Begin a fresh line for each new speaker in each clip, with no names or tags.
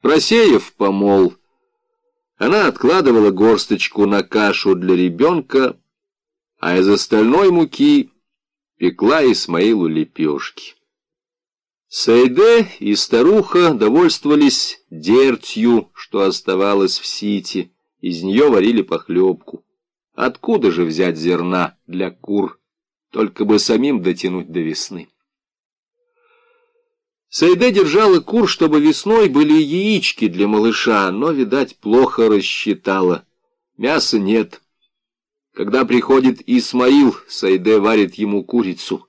Просеяв помол, она откладывала горсточку на кашу для ребенка, а из остальной муки пекла Исмаилу лепешки. Сайде и старуха довольствовались дертью, что оставалось в сите, из нее варили похлебку. Откуда же взять зерна для кур, только бы самим дотянуть до весны? Сайде держала кур, чтобы весной были яички для малыша, но, видать, плохо рассчитала. Мяса нет. Когда приходит Исмаил, Сайде варит ему курицу.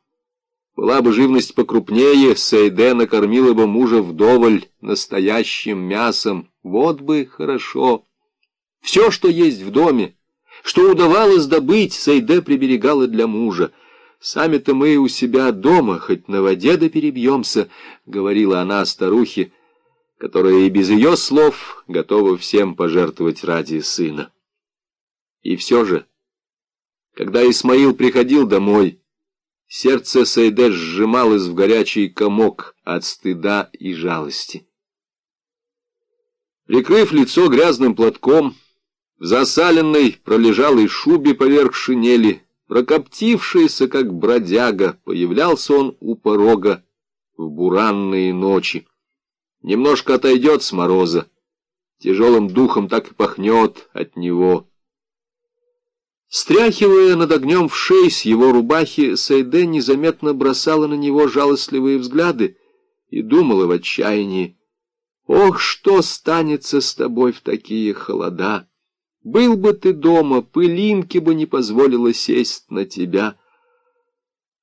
Была бы живность покрупнее, Сайде накормила бы мужа вдоволь настоящим мясом. Вот бы хорошо. Все, что есть в доме, что удавалось добыть, Сайде приберегала для мужа. Сами-то мы у себя дома, хоть на воде да перебьемся, — говорила она старухе, которая и без ее слов готова всем пожертвовать ради сына. И все же, когда Исмаил приходил домой, сердце Сайде сжималось в горячий комок от стыда и жалости. Прикрыв лицо грязным платком, в засаленной пролежалой шубе поверх шинели, Прокоптившийся, как бродяга, появлялся он у порога в буранные ночи. Немножко отойдет с мороза, тяжелым духом так и пахнет от него. Стряхивая над огнем в шей с его рубахи, Сайде незаметно бросала на него жалостливые взгляды и думала в отчаянии, «Ох, что станется с тобой в такие холода!» Был бы ты дома, пылинки бы не позволила сесть на тебя.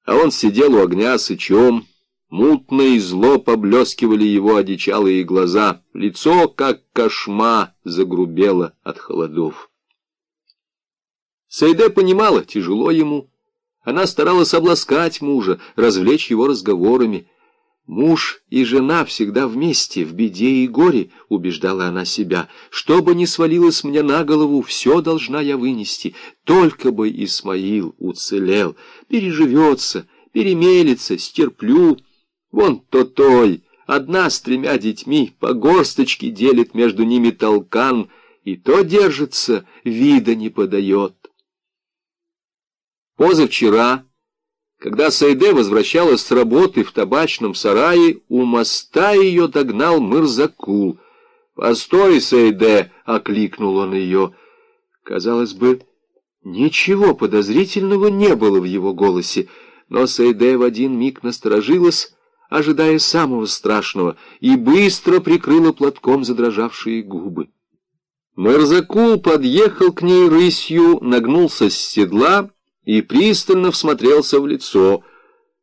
А он сидел у огня сычом, мутно и зло поблескивали его одичалые глаза, лицо, как кошма, загрубело от холодов. Сайде понимала, тяжело ему. Она старалась обласкать мужа, развлечь его разговорами. Муж и жена всегда вместе, в беде и горе, убеждала она себя. Что бы ни свалилось мне на голову, все должна я вынести. Только бы Исмаил уцелел, переживется, перемелится, стерплю. Вон то-той, одна с тремя детьми, по горсточке делит между ними толкан, и то держится, вида не подает. Позавчера когда Сайде возвращалась с работы в табачном сарае, у моста ее догнал Мырзакул. «Постой, Сайде!» — окликнул он ее. Казалось бы, ничего подозрительного не было в его голосе, но Сайде в один миг насторожилась, ожидая самого страшного, и быстро прикрыла платком задрожавшие губы. Мырзакул подъехал к ней рысью, нагнулся с седла и пристально всмотрелся в лицо.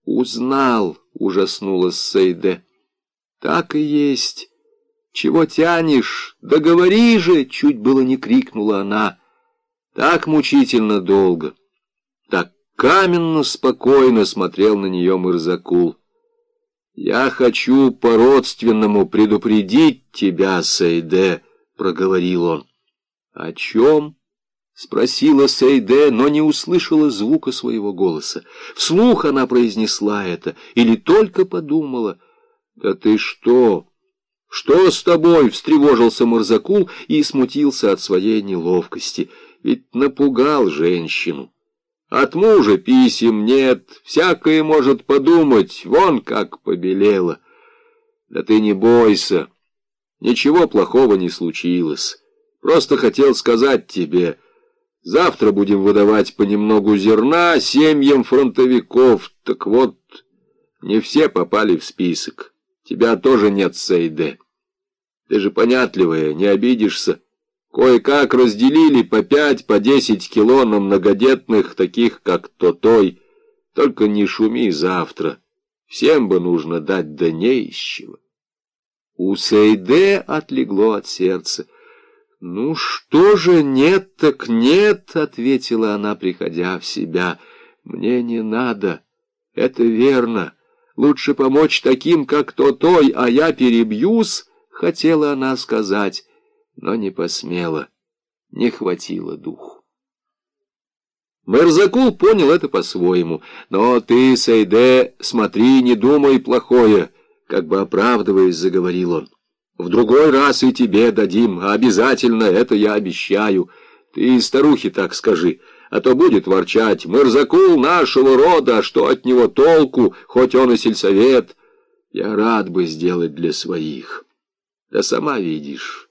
«Узнал!» — ужаснулась Сейде. «Так и есть. Чего тянешь? Да говори же!» — чуть было не крикнула она. Так мучительно долго, так каменно спокойно смотрел на нее Мырзакул. «Я хочу по-родственному предупредить тебя, Сейде», — проговорил он. «О чем?» — спросила Сейде, но не услышала звука своего голоса. Вслух она произнесла это или только подумала. «Да ты что? Что с тобой?» — встревожился Мурзакул и смутился от своей неловкости. Ведь напугал женщину. От мужа писем нет, всякое может подумать, вон как побелело. Да ты не бойся, ничего плохого не случилось. Просто хотел сказать тебе... Завтра будем выдавать понемногу зерна семьям фронтовиков. Так вот, не все попали в список. Тебя тоже нет, Сейде. Ты же понятливая, не обидишься. Кое-как разделили по пять, по десять кило на многодетных, таких как Тотой. Только не шуми завтра. Всем бы нужно дать, да не. У Сейде отлегло от сердца. «Ну что же, нет так нет», — ответила она, приходя в себя. «Мне не надо. Это верно. Лучше помочь таким, как то-той, а я перебьюсь», — хотела она сказать, но не посмела. Не хватило духу. Мерзакул понял это по-своему. «Но ты, Сайде, смотри, не думай плохое», — как бы оправдываясь, заговорил он. В другой раз и тебе дадим, обязательно, это я обещаю. Ты старухе так скажи, а то будет ворчать. Мырзакул нашего рода, что от него толку, хоть он и сельсовет. Я рад бы сделать для своих. Да сама видишь».